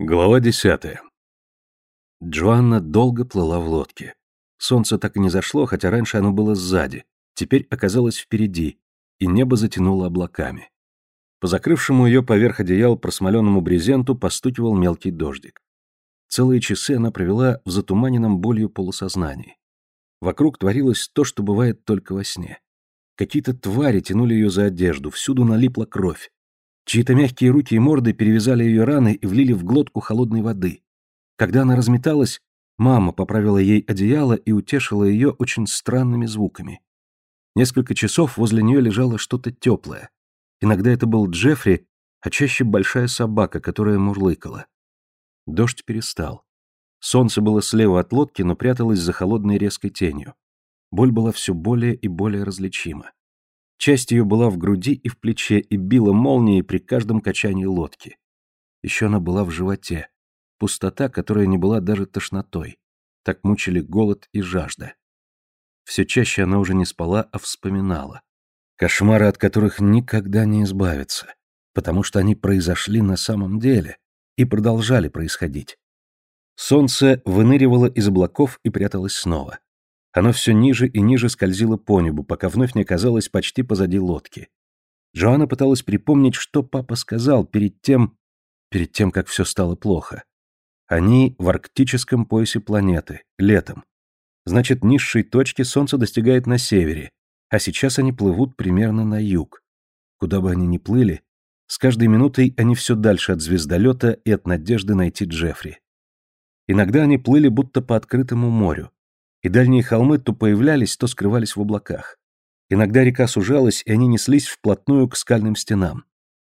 Глава десятая. Джоанна долго плыла в лодке. Солнце так и не зашло, хотя раньше оно было сзади, теперь оказалось впереди, и небо затянуло облаками. По закрывшему ее поверх одеял просмоленному брезенту постукивал мелкий дождик. Целые часы она провела в затуманенном болью полусознании. Вокруг творилось то, что бывает только во сне. Какие-то твари тянули ее за одежду, всюду налипла кровь. Чьи-то мягкие руки и морды перевязали ее раны и влили в глотку холодной воды. Когда она разметалась, мама поправила ей одеяло и утешила ее очень странными звуками. Несколько часов возле нее лежало что-то теплое. Иногда это был Джеффри, а чаще большая собака, которая мурлыкала. Дождь перестал. Солнце было слева от лодки, но пряталось за холодной резкой тенью. Боль была все более и более различима. Часть ее была в груди и в плече и била молнией при каждом качании лодки. Еще она была в животе. Пустота, которая не была даже тошнотой. Так мучили голод и жажда. Все чаще она уже не спала, а вспоминала. Кошмары, от которых никогда не избавиться, потому что они произошли на самом деле и продолжали происходить. Солнце выныривало из облаков и пряталось снова. Оно все ниже и ниже скользило по небу, пока вновь не оказалось почти позади лодки. Джоанна пыталась припомнить, что папа сказал перед тем, перед тем, как все стало плохо. Они в арктическом поясе планеты, летом. Значит, низшей точки Солнце достигает на севере, а сейчас они плывут примерно на юг. Куда бы они ни плыли, с каждой минутой они все дальше от звездолета и от надежды найти Джеффри. Иногда они плыли будто по открытому морю, и дальние холмы то появлялись, то скрывались в облаках. Иногда река сужалась, и они неслись вплотную к скальным стенам.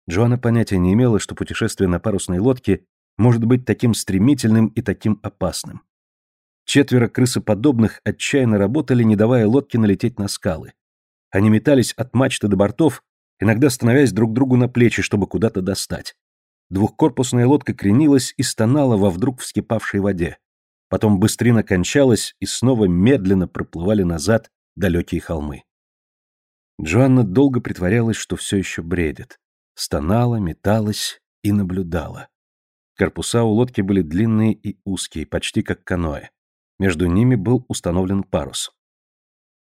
Джоанна понятия не имела, что путешествие на парусной лодке может быть таким стремительным и таким опасным. Четверо крысоподобных отчаянно работали, не давая лодке налететь на скалы. Они метались от мачты до бортов, иногда становясь друг другу на плечи, чтобы куда-то достать. Двухкорпусная лодка кренилась и стонала во вдруг вскипавшей воде. Потом быстрина кончалась, и снова медленно проплывали назад далекие холмы. Джоанна долго притворялась, что все еще бредит. Стонала, металась и наблюдала. Корпуса у лодки были длинные и узкие, почти как каноэ. Между ними был установлен парус.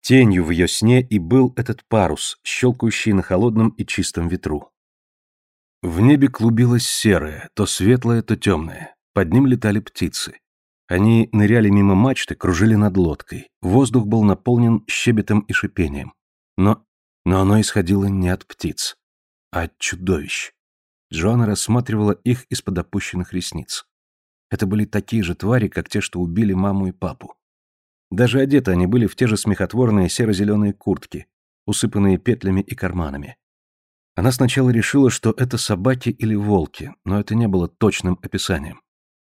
Тенью в ее сне и был этот парус, щелкающий на холодном и чистом ветру. В небе клубилось серое, то светлое, то темное. Под ним летали птицы. Они ныряли мимо мачты, кружили над лодкой. Воздух был наполнен щебетом и шипением. Но, но оно исходило не от птиц, а от чудовищ. Джоанна рассматривала их из-под опущенных ресниц. Это были такие же твари, как те, что убили маму и папу. Даже одеты они были в те же смехотворные серо-зеленые куртки, усыпанные петлями и карманами. Она сначала решила, что это собаки или волки, но это не было точным описанием.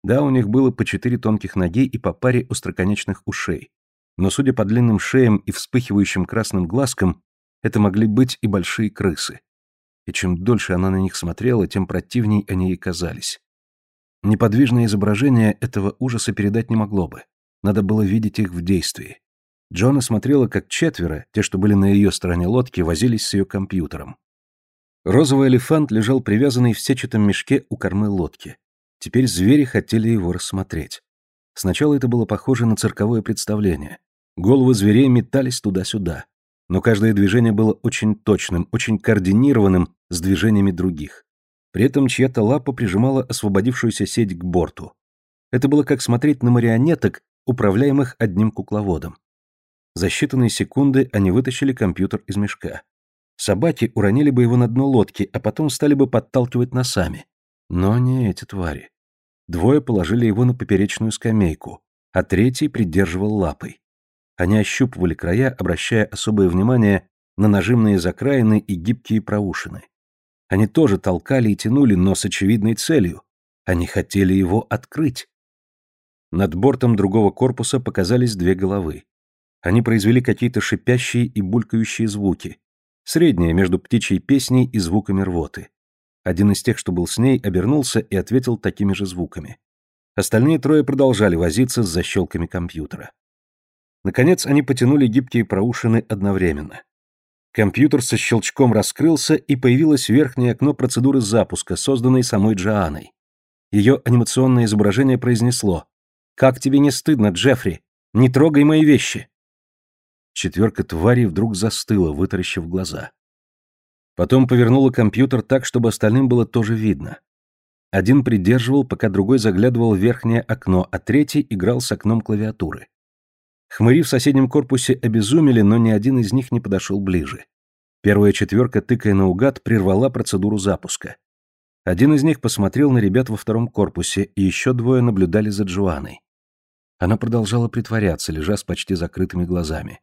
Да, у них было по четыре тонких ноги и по паре остроконечных ушей. Но судя по длинным шеям и вспыхивающим красным глазкам, это могли быть и большие крысы. И чем дольше она на них смотрела, тем противней они ей казались. Неподвижное изображение этого ужаса передать не могло бы. Надо было видеть их в действии. Джона смотрела, как четверо, те, что были на ее стороне лодки, возились с ее компьютером. Розовый элефант лежал привязанный в сетчатом мешке у кормы лодки. Теперь звери хотели его рассмотреть. Сначала это было похоже на цирковое представление. Головы зверей метались туда-сюда. Но каждое движение было очень точным, очень координированным с движениями других. При этом чья-то лапа прижимала освободившуюся сеть к борту. Это было как смотреть на марионеток, управляемых одним кукловодом. За считанные секунды они вытащили компьютер из мешка. Собаки уронили бы его на дно лодки, а потом стали бы подталкивать носами. Но не эти твари. Двое положили его на поперечную скамейку, а третий придерживал лапой. Они ощупывали края, обращая особое внимание на нажимные закраины и гибкие проушины. Они тоже толкали и тянули, но с очевидной целью. Они хотели его открыть. Над бортом другого корпуса показались две головы. Они произвели какие-то шипящие и булькающие звуки, среднее между птичьей песней и звуками рвоты. Один из тех, что был с ней, обернулся и ответил такими же звуками. Остальные трое продолжали возиться с защелками компьютера. Наконец они потянули гибкие проушины одновременно. Компьютер со щелчком раскрылся, и появилось верхнее окно процедуры запуска, созданной самой Джоанной. Ее анимационное изображение произнесло «Как тебе не стыдно, Джеффри? Не трогай мои вещи!» Четверка тварей вдруг застыла, вытаращив глаза. Потом повернула компьютер так, чтобы остальным было тоже видно. Один придерживал, пока другой заглядывал в верхнее окно, а третий играл с окном клавиатуры. Хмыри в соседнем корпусе обезумели, но ни один из них не подошел ближе. Первая четверка, тыкая наугад, прервала процедуру запуска. Один из них посмотрел на ребят во втором корпусе, и еще двое наблюдали за Джоанной. Она продолжала притворяться, лежа с почти закрытыми глазами.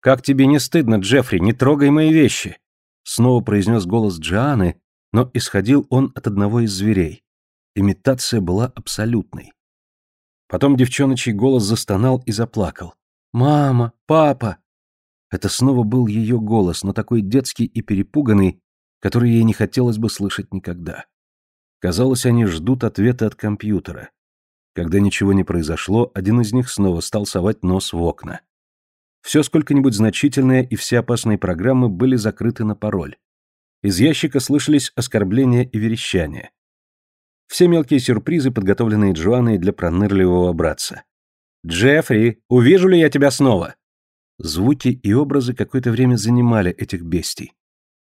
«Как тебе не стыдно, Джеффри, не трогай мои вещи!» Снова произнес голос Джоанны, но исходил он от одного из зверей. Имитация была абсолютной. Потом девчоночий голос застонал и заплакал. «Мама! Папа!» Это снова был ее голос, но такой детский и перепуганный, который ей не хотелось бы слышать никогда. Казалось, они ждут ответа от компьютера. Когда ничего не произошло, один из них снова стал совать нос в окна. Все сколько-нибудь значительное и все опасные программы были закрыты на пароль. Из ящика слышались оскорбления и верещания. Все мелкие сюрпризы, подготовленные Джоанной для пронырливого братца. «Джеффри, увижу ли я тебя снова?» Звуки и образы какое-то время занимали этих бестий.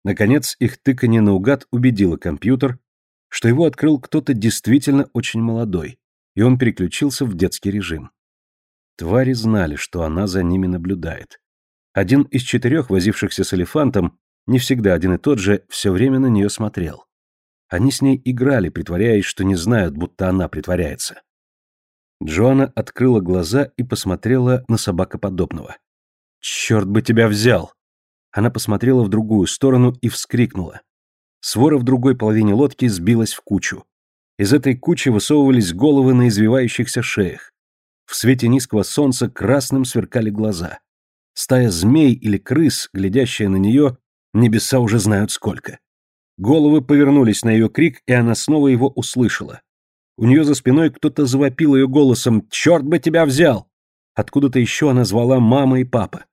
Наконец, их тыканье наугад убедило компьютер, что его открыл кто-то действительно очень молодой, и он переключился в детский режим. Твари знали, что она за ними наблюдает. Один из четырех, возившихся с элефантом, не всегда один и тот же, все время на нее смотрел. Они с ней играли, притворяясь, что не знают, будто она притворяется. Джоанна открыла глаза и посмотрела на собакоподобного. «Черт бы тебя взял!» Она посмотрела в другую сторону и вскрикнула. Свора в другой половине лодки сбилась в кучу. Из этой кучи высовывались головы на извивающихся шеях. В свете низкого солнца красным сверкали глаза. Стая змей или крыс, глядящая на нее, Небеса уже знают сколько. Головы повернулись на ее крик, и она снова его услышала. У нее за спиной кто-то завопил ее голосом «Черт бы тебя взял!» Откуда-то еще она звала мама и папа.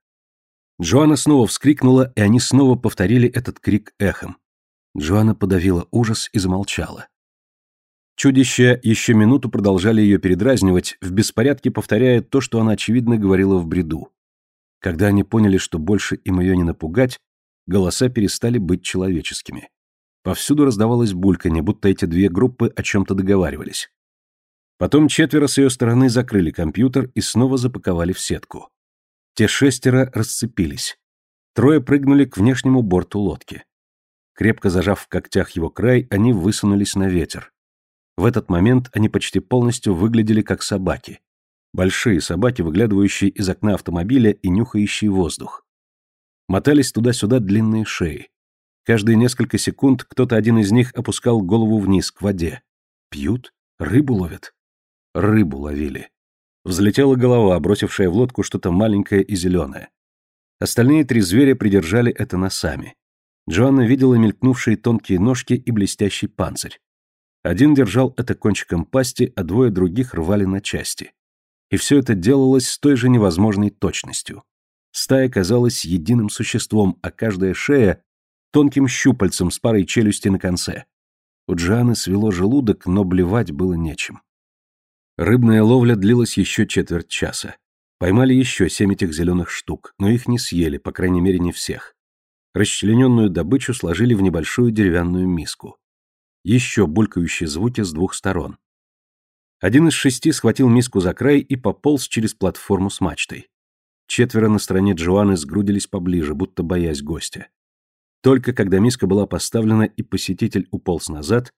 Джоанна снова вскрикнула, и они снова повторили этот крик эхом. Джоанна подавила ужас и замолчала. Чудища еще минуту продолжали ее передразнивать, в беспорядке повторяя то, что она очевидно говорила в бреду. Когда они поняли, что больше им ее не напугать, голоса перестали быть человеческими. Повсюду раздавалось бульканье, будто эти две группы о чем-то договаривались. Потом четверо с ее стороны закрыли компьютер и снова запаковали в сетку. Те шестеро расцепились. Трое прыгнули к внешнему борту лодки. Крепко зажав в когтях его край, они высунулись на ветер. В этот момент они почти полностью выглядели как собаки. Большие собаки, выглядывающие из окна автомобиля и нюхающие воздух. Мотались туда-сюда длинные шеи. Каждые несколько секунд кто-то один из них опускал голову вниз, к воде. Пьют? Рыбу ловят? Рыбу ловили. Взлетела голова, бросившая в лодку что-то маленькое и зеленое. Остальные три зверя придержали это носами. Джоанна видела мелькнувшие тонкие ножки и блестящий панцирь. Один держал это кончиком пасти, а двое других рвали на части. И все это делалось с той же невозможной точностью. Стая казалась единым существом, а каждая шея — тонким щупальцем с парой челюсти на конце. У Джаны свело желудок, но блевать было нечем. Рыбная ловля длилась еще четверть часа. Поймали еще семь этих зеленых штук, но их не съели, по крайней мере, не всех. Расчлененную добычу сложили в небольшую деревянную миску. Еще булькающие звуки с двух сторон. Один из шести схватил миску за край и пополз через платформу с мачтой. Четверо на стороне Джоанны сгрудились поближе, будто боясь гостя. Только когда миска была поставлена и посетитель уполз назад,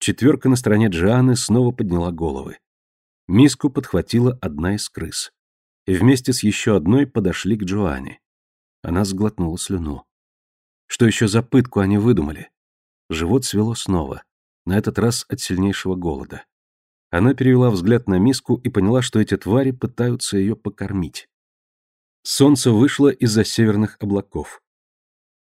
четверка на стороне Джоанны снова подняла головы. Миску подхватила одна из крыс. И вместе с еще одной подошли к Джоанне. Она сглотнула слюну. Что еще за пытку они выдумали? Живот свело снова, на этот раз от сильнейшего голода. Она перевела взгляд на миску и поняла, что эти твари пытаются ее покормить. Солнце вышло из-за северных облаков.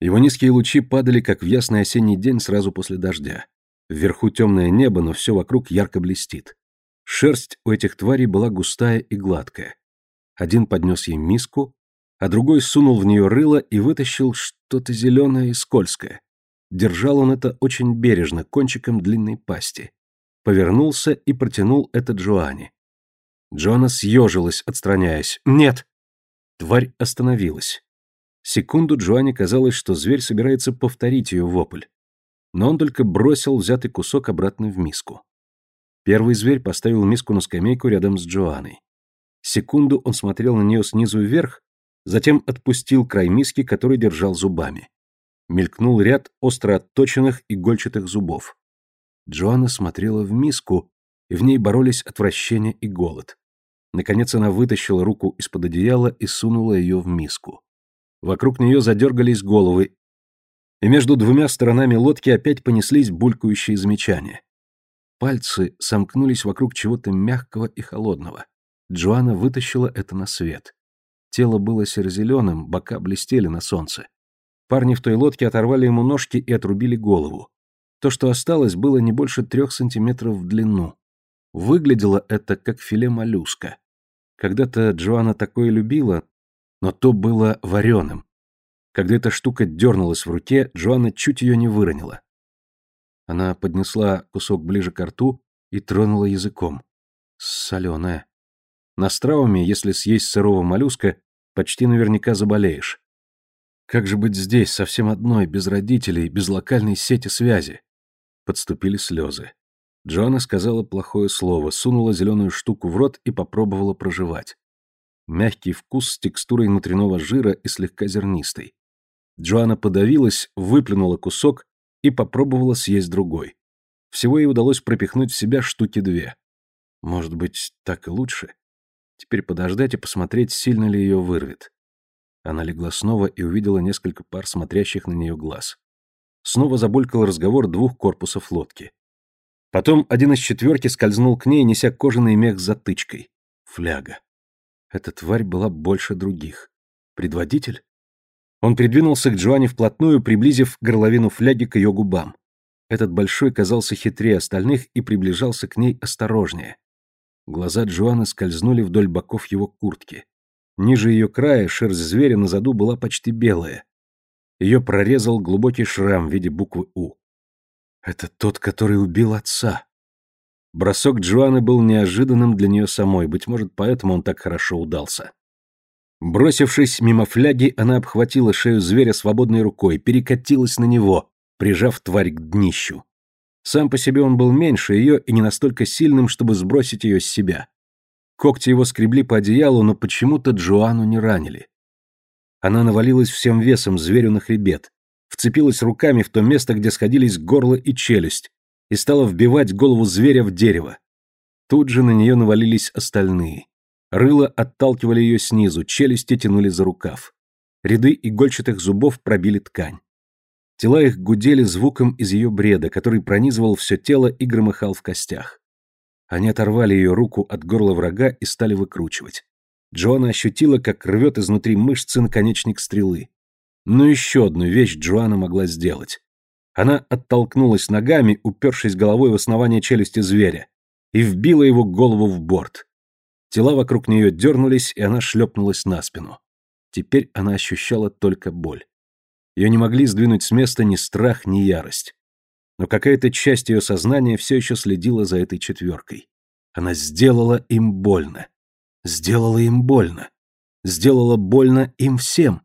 Его низкие лучи падали, как в ясный осенний день сразу после дождя. Вверху темное небо, но все вокруг ярко блестит. Шерсть у этих тварей была густая и гладкая. Один поднес ей миску, а другой сунул в нее рыло и вытащил что-то зеленое и скользкое. Держал он это очень бережно, кончиком длинной пасти. повернулся и протянул это Джоанне. Джоанна съежилась, отстраняясь. «Нет!» Тварь остановилась. Секунду Джоанне казалось, что зверь собирается повторить ее вопль. Но он только бросил взятый кусок обратно в миску. Первый зверь поставил миску на скамейку рядом с Джоанной. Секунду он смотрел на нее снизу вверх, затем отпустил край миски, который держал зубами. Мелькнул ряд остро отточенных игольчатых зубов. Джоанна смотрела в миску, и в ней боролись отвращение и голод. Наконец она вытащила руку из-под одеяла и сунула ее в миску. Вокруг нее задергались головы, и между двумя сторонами лодки опять понеслись булькающие замечания. Пальцы сомкнулись вокруг чего-то мягкого и холодного. Джоанна вытащила это на свет. Тело было серо-зеленым, бока блестели на солнце. Парни в той лодке оторвали ему ножки и отрубили голову. То, что осталось, было не больше трех сантиметров в длину. Выглядело это как филе моллюска. Когда-то Джоанна такое любила, но то было вареным. Когда эта штука дернулась в руке, Джоанна чуть ее не выронила. Она поднесла кусок ближе к рту и тронула языком. Соленая. На страуме, если съесть сырого моллюска, почти наверняка заболеешь. Как же быть здесь, совсем одной, без родителей, без локальной сети связи? Подступили слезы. Джоанна сказала плохое слово, сунула зеленую штуку в рот и попробовала проживать. Мягкий вкус с текстурой внутреннего жира и слегка зернистый. Джоанна подавилась, выплюнула кусок и попробовала съесть другой. Всего ей удалось пропихнуть в себя штуки две. Может быть, так и лучше? Теперь подождать и посмотреть, сильно ли ее вырвет. Она легла снова и увидела несколько пар смотрящих на нее глаз. Снова забулькал разговор двух корпусов лодки. Потом один из четверки скользнул к ней, неся кожаный мех с затычкой. Фляга. Эта тварь была больше других. Предводитель? Он придвинулся к Джоанне вплотную, приблизив горловину фляги к ее губам. Этот большой казался хитрее остальных и приближался к ней осторожнее. Глаза Джоанны скользнули вдоль боков его куртки. Ниже ее края шерсть зверя на заду была почти белая. Ее прорезал глубокий шрам в виде буквы «У». «Это тот, который убил отца». Бросок Джоанны был неожиданным для нее самой, быть может, поэтому он так хорошо удался. Бросившись мимо фляги, она обхватила шею зверя свободной рукой, перекатилась на него, прижав тварь к днищу. Сам по себе он был меньше ее и не настолько сильным, чтобы сбросить ее с себя. Когти его скребли по одеялу, но почему-то Джоанну не ранили. Она навалилась всем весом зверю на хребет, вцепилась руками в то место, где сходились горло и челюсть, и стала вбивать голову зверя в дерево. Тут же на нее навалились остальные. Рыло отталкивали ее снизу, челюсти тянули за рукав. Ряды игольчатых зубов пробили ткань. Тела их гудели звуком из ее бреда, который пронизывал все тело и громыхал в костях. Они оторвали ее руку от горла врага и стали выкручивать. Джоанна ощутила, как рвет изнутри мышцы наконечник стрелы. Но еще одну вещь Джоанна могла сделать. Она оттолкнулась ногами, упершись головой в основание челюсти зверя, и вбила его голову в борт. Тела вокруг нее дернулись, и она шлепнулась на спину. Теперь она ощущала только боль. Ее не могли сдвинуть с места ни страх, ни ярость. Но какая-то часть ее сознания все еще следила за этой четверкой. Она сделала им больно. Сделала им больно. Сделала больно им всем.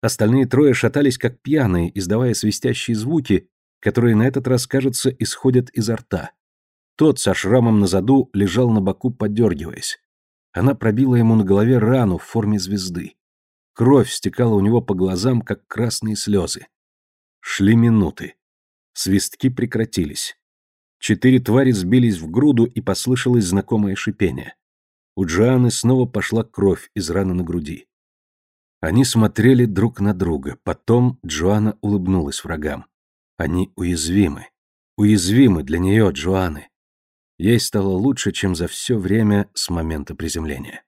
Остальные трое шатались как пьяные, издавая свистящие звуки, которые на этот раз, кажется, исходят изо рта. Тот со шрамом на заду лежал на боку, подергиваясь. Она пробила ему на голове рану в форме звезды. Кровь стекала у него по глазам, как красные слезы. Шли минуты. Свистки прекратились. Четыре твари сбились в груду, и послышалось знакомое шипение. У Джоанны снова пошла кровь из раны на груди. Они смотрели друг на друга. Потом Джоанна улыбнулась врагам. Они уязвимы. Уязвимы для нее, Джоанны. Ей стало лучше, чем за все время с момента приземления.